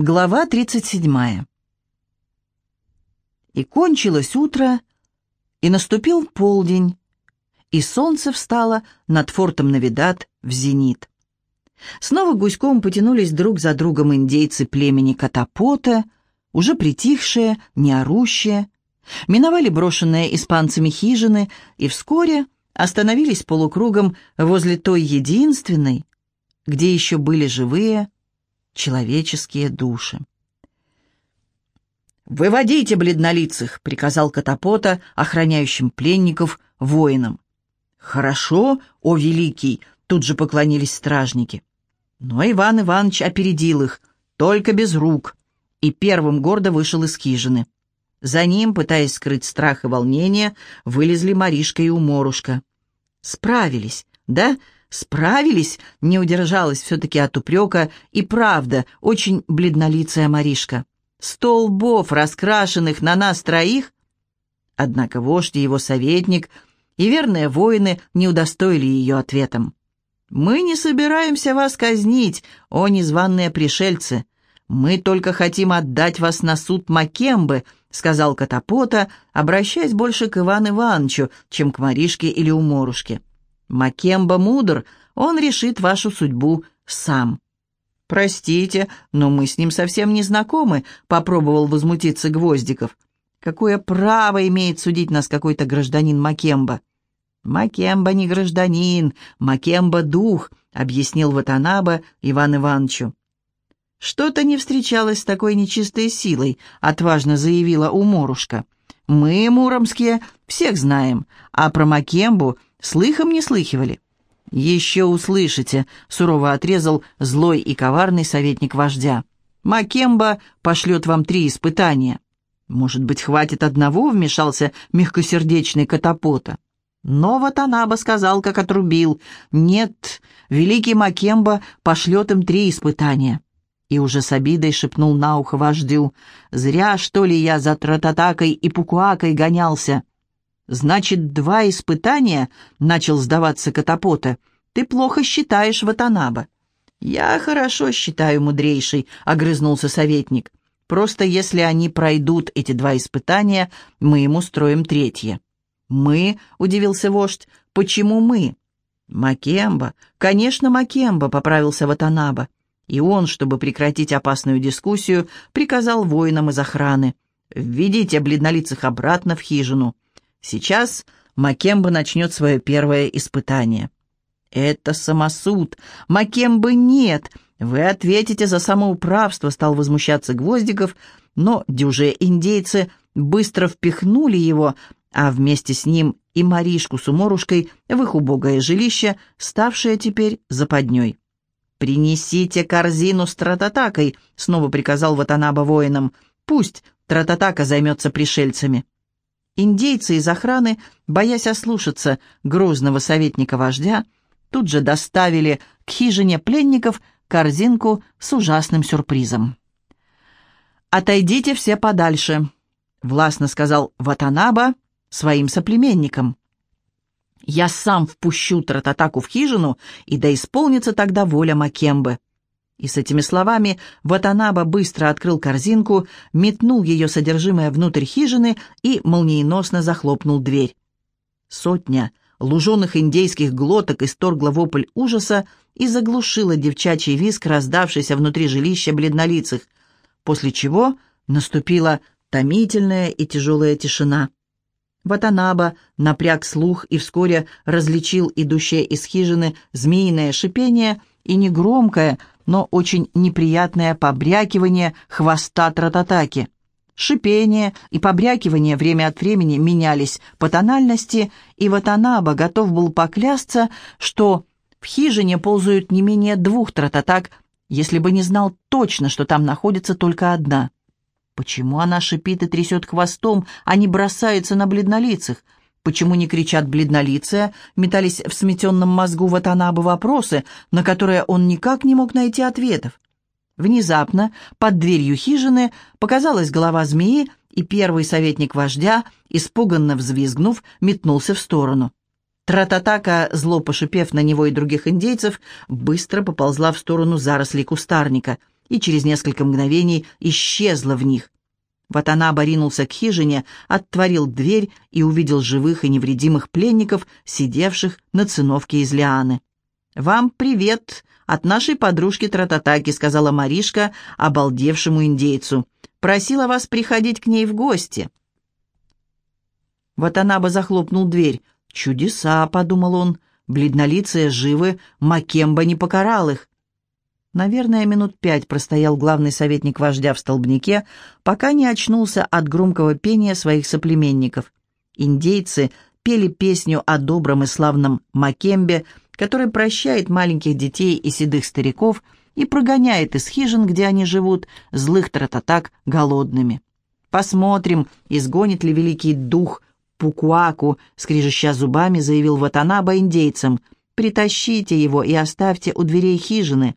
Глава 37. И кончилось утро, и наступил полдень, и солнце встало над фортом Навидат в зенит. Снова гуськом потянулись друг за другом индейцы племени Катапота, уже притихшие, не орущие, миновали брошенные испанцами хижины и вскоре остановились полукругом возле той единственной, где еще были живые, человеческие души. «Выводите бледнолицых!» — приказал Катапота, охраняющим пленников, воинам. «Хорошо, о великий!» — тут же поклонились стражники. Но Иван Иванович опередил их, только без рук, и первым гордо вышел из хижины. За ним, пытаясь скрыть страх и волнение, вылезли Маришка и Уморушка. Справились, да? Справились, не удержалась все-таки от упрека, и правда, очень бледнолицая Маришка. Сто лбов, раскрашенных на нас троих? Однако вождь и его советник и верные воины не удостоили ее ответом. «Мы не собираемся вас казнить, о незваные пришельцы. Мы только хотим отдать вас на суд Макембы», — сказал Катапота, обращаясь больше к Ивану Ивановичу, чем к Маришке или Уморушке. Макемба мудр, он решит вашу судьбу сам». «Простите, но мы с ним совсем не знакомы», — попробовал возмутиться Гвоздиков. «Какое право имеет судить нас какой-то гражданин Макемба?» «Макемба не гражданин, Макемба дух», — объяснил Ватанаба Иван Ивановичу. «Что-то не встречалось с такой нечистой силой», — отважно заявила Уморушка. «Мы, муромские, всех знаем, а про Макембу Слыхом не слыхивали?» «Еще услышите», — сурово отрезал злой и коварный советник вождя. «Макемба пошлет вам три испытания». «Может быть, хватит одного?» — вмешался мягкосердечный Катапота. Но Ватанаба сказал, как отрубил. «Нет, великий Макемба пошлет им три испытания». И уже с обидой шепнул на ухо вождю. «Зря, что ли, я за Трататакой и Пукуакой гонялся?» «Значит, два испытания?» — начал сдаваться Катапота. «Ты плохо считаешь, Ватанаба». «Я хорошо считаю, мудрейший», — огрызнулся советник. «Просто если они пройдут эти два испытания, мы им устроим третье». «Мы?» — удивился вождь. «Почему мы?» «Макемба. Конечно, Макемба», — поправился Ватанаба. И он, чтобы прекратить опасную дискуссию, приказал воинам из охраны. «Введите бледнолицых обратно в хижину». Сейчас Макемба начнет свое первое испытание. «Это самосуд! Макембы нет! Вы ответите за самоуправство!» Стал возмущаться Гвоздиков, но дюже индейцы быстро впихнули его, а вместе с ним и Маришку с Уморушкой в их убогое жилище, ставшее теперь западней. «Принесите корзину с трататакой», — снова приказал Ватанаба воинам. «Пусть трататака займется пришельцами». Индейцы из охраны, боясь ослушаться грозного советника-вождя, тут же доставили к хижине пленников корзинку с ужасным сюрпризом. «Отойдите все подальше», — властно сказал Ватанаба своим соплеменникам. «Я сам впущу Трататаку в хижину, и да исполнится тогда воля Макембы». И с этими словами Ватанаба быстро открыл корзинку, метнул ее содержимое внутрь хижины и молниеносно захлопнул дверь. Сотня луженых индейских глоток исторгла вопль ужаса и заглушила девчачий виск, раздавшийся внутри жилища бледнолицых, после чего наступила томительная и тяжелая тишина. Ватанаба напряг слух и вскоре различил идущее из хижины змеиное шипение и негромкое, но очень неприятное побрякивание хвоста трататаки. Шипение и побрякивание время от времени менялись по тональности, и Ватанаба готов был поклясться, что в хижине ползают не менее двух трататак, если бы не знал точно, что там находится только одна. Почему она шипит и трясет хвостом, а не бросается на бледнолицых? Почему не кричат бледнолицая? Метались в сметенном мозгу Ватанабы вопросы, на которые он никак не мог найти ответов. Внезапно под дверью хижины показалась голова змеи, и первый советник вождя, испуганно взвизгнув, метнулся в сторону. Трататака, зло пошипев на него и других индейцев, быстро поползла в сторону зарослей кустарника, и через несколько мгновений исчезла в них. Ватанаба ринулся к хижине, оттворил дверь и увидел живых и невредимых пленников, сидевших на циновке из лианы. «Вам привет от нашей подружки Трататаки», — сказала Маришка обалдевшему индейцу. «Просила вас приходить к ней в гости». Ватанаба захлопнул дверь. «Чудеса», — подумал он, — «бледнолицые живы, Макемба не покарал их». Наверное, минут пять простоял главный советник вождя в столбнике, пока не очнулся от громкого пения своих соплеменников. Индейцы пели песню о добром и славном Макембе, который прощает маленьких детей и седых стариков и прогоняет из хижин, где они живут, злых трататак голодными. «Посмотрим, изгонит ли великий дух Пукуаку», скрижища зубами, заявил Ватанаба индейцам. «Притащите его и оставьте у дверей хижины».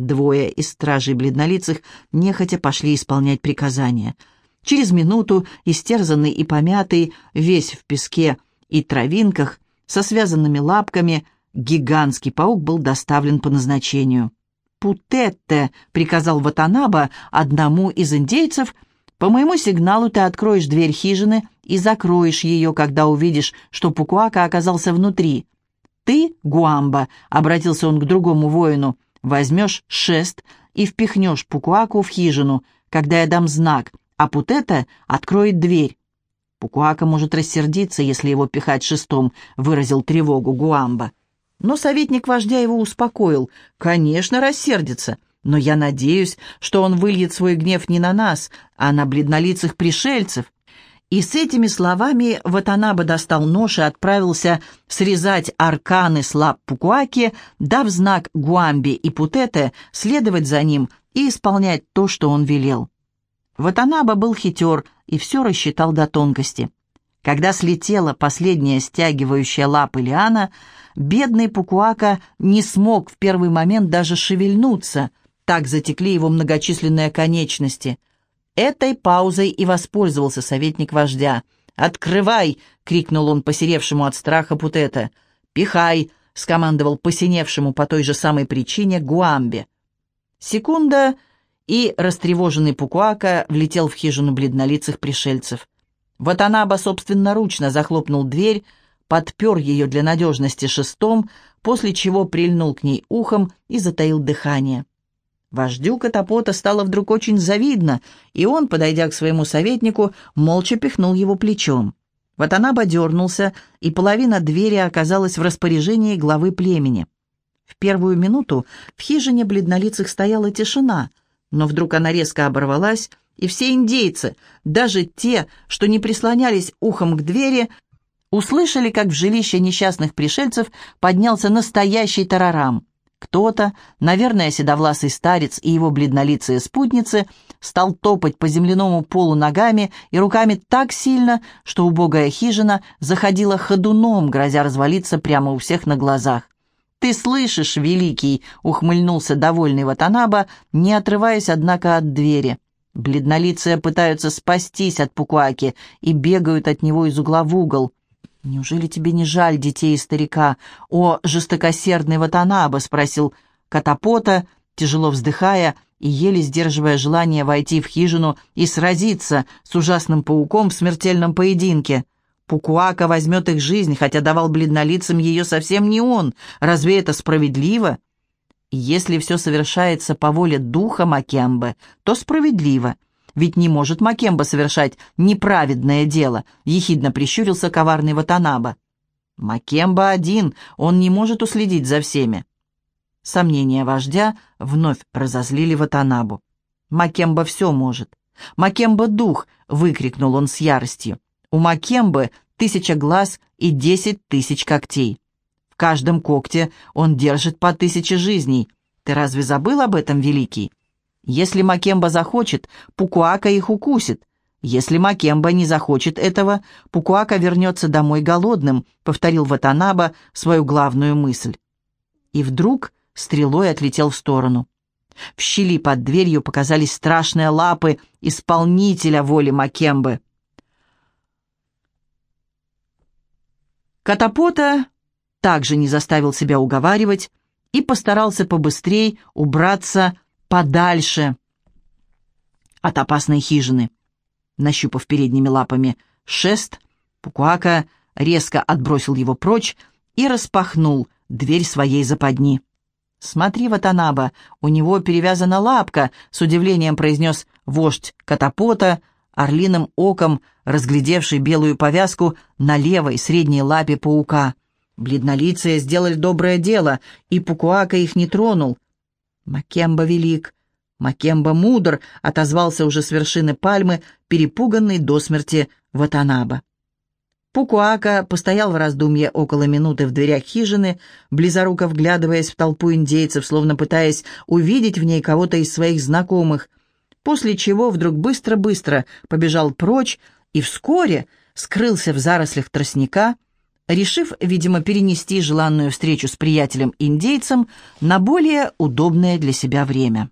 Двое из стражей бледнолицых нехотя пошли исполнять приказания. Через минуту, истерзанный и помятый, весь в песке и травинках, со связанными лапками, гигантский паук был доставлен по назначению. «Путетте», — приказал Ватанаба одному из индейцев, — «по моему сигналу ты откроешь дверь хижины и закроешь ее, когда увидишь, что Пукуака оказался внутри. Ты, Гуамба», — обратился он к другому воину, — Возьмешь шест и впихнешь Пукуаку в хижину, когда я дам знак, а Путета откроет дверь. Пукуака может рассердиться, если его пихать шестом, выразил тревогу Гуамба. Но советник вождя его успокоил. Конечно, рассердится, но я надеюсь, что он выльет свой гнев не на нас, а на бледнолицых пришельцев. И с этими словами Ватанаба достал нож и отправился срезать арканы с лап Пукуаки, дав знак Гуамби и Путете следовать за ним и исполнять то, что он велел. Ватанаба был хитер и все рассчитал до тонкости. Когда слетела последняя стягивающая лапы лиана, бедный Пукуака не смог в первый момент даже шевельнуться, так затекли его многочисленные конечности — Этой паузой и воспользовался советник вождя. «Открывай!» — крикнул он посеревшему от страха Путета. «Пихай!» — скомандовал посиневшему по той же самой причине Гуамбе. Секунда, и растревоженный Пукуака влетел в хижину бледнолицых пришельцев. Ватанаба собственноручно захлопнул дверь, подпер ее для надежности шестом, после чего прильнул к ней ухом и затаил дыхание. Вождю Катапота стало вдруг очень завидно, и он, подойдя к своему советнику, молча пихнул его плечом. Ватанаба дернулся, и половина двери оказалась в распоряжении главы племени. В первую минуту в хижине бледнолицых стояла тишина, но вдруг она резко оборвалась, и все индейцы, даже те, что не прислонялись ухом к двери, услышали, как в жилище несчастных пришельцев поднялся настоящий тарарам. Кто-то, наверное, седовласый старец и его бледнолицые спутницы, стал топать по земляному полу ногами и руками так сильно, что убогая хижина заходила ходуном, грозя развалиться прямо у всех на глазах. «Ты слышишь, великий!» — ухмыльнулся довольный Ватанаба, не отрываясь, однако, от двери. Бледнолицые пытаются спастись от Пукуаки и бегают от него из угла в угол. «Неужели тебе не жаль детей и старика? О, жестокосердный Ватанаба!» — спросил Катапота, тяжело вздыхая и еле сдерживая желание войти в хижину и сразиться с ужасным пауком в смертельном поединке. Пукуака возьмет их жизнь, хотя давал бледнолицам ее совсем не он. Разве это справедливо? Если все совершается по воле духа Макембе, то справедливо — ведь не может Макемба совершать неправедное дело, ехидно прищурился коварный Ватанаба. Макемба один, он не может уследить за всеми. Сомнения вождя вновь разозлили Ватанабу. Макемба все может. Макемба дух, выкрикнул он с яростью. У Макембы тысяча глаз и десять тысяч когтей. В каждом когте он держит по тысяче жизней. Ты разве забыл об этом, Великий? Если Макемба захочет, Пукуака их укусит. Если Макемба не захочет этого, Пукуака вернется домой голодным, повторил Ватанаба свою главную мысль. И вдруг стрелой отлетел в сторону. В щели под дверью показались страшные лапы исполнителя воли Макембы. Катапота также не заставил себя уговаривать и постарался побыстрей убраться подальше от опасной хижины. Нащупав передними лапами шест, Пукуака резко отбросил его прочь и распахнул дверь своей западни. «Смотри, Ватанаба, у него перевязана лапка», — с удивлением произнес вождь Катапота, орлиным оком разглядевший белую повязку на левой средней лапе паука. Бледнолицые сделали доброе дело, и Пукуака их не тронул. «Макемба велик, Макемба мудр», — отозвался уже с вершины пальмы, перепуганный до смерти Ватанаба. Пукуака постоял в раздумье около минуты в дверях хижины, близоруко вглядываясь в толпу индейцев, словно пытаясь увидеть в ней кого-то из своих знакомых, после чего вдруг быстро-быстро побежал прочь и вскоре скрылся в зарослях тростника, решив, видимо, перенести желанную встречу с приятелем-индейцем на более удобное для себя время.